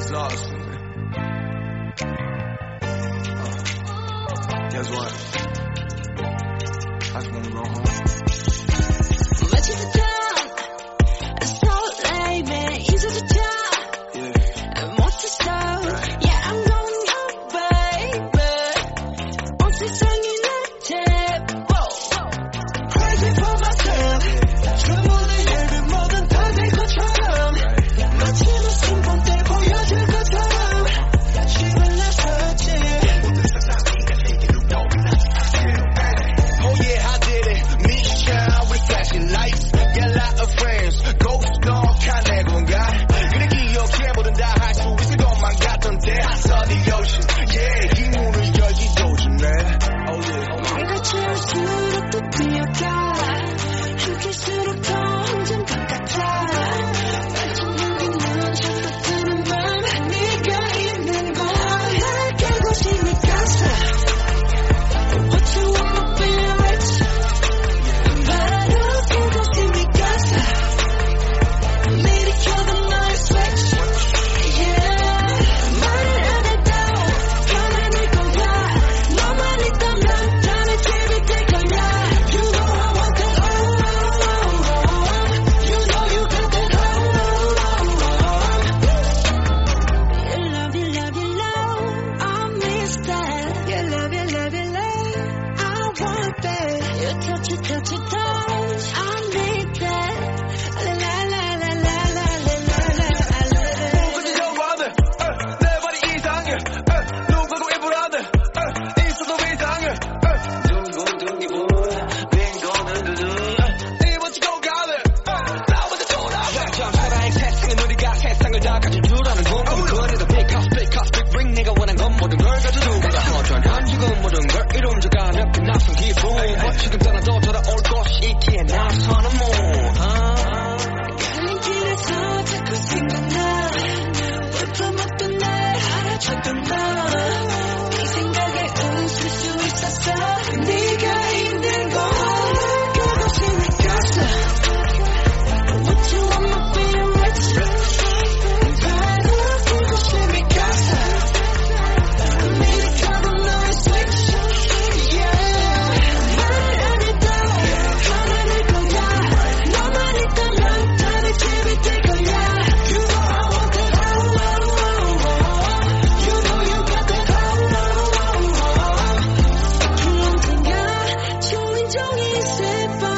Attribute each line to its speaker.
Speaker 1: exhausted. Guess what? I'm gonna go home.
Speaker 2: of Go Yeah.
Speaker 3: I don't know. sit by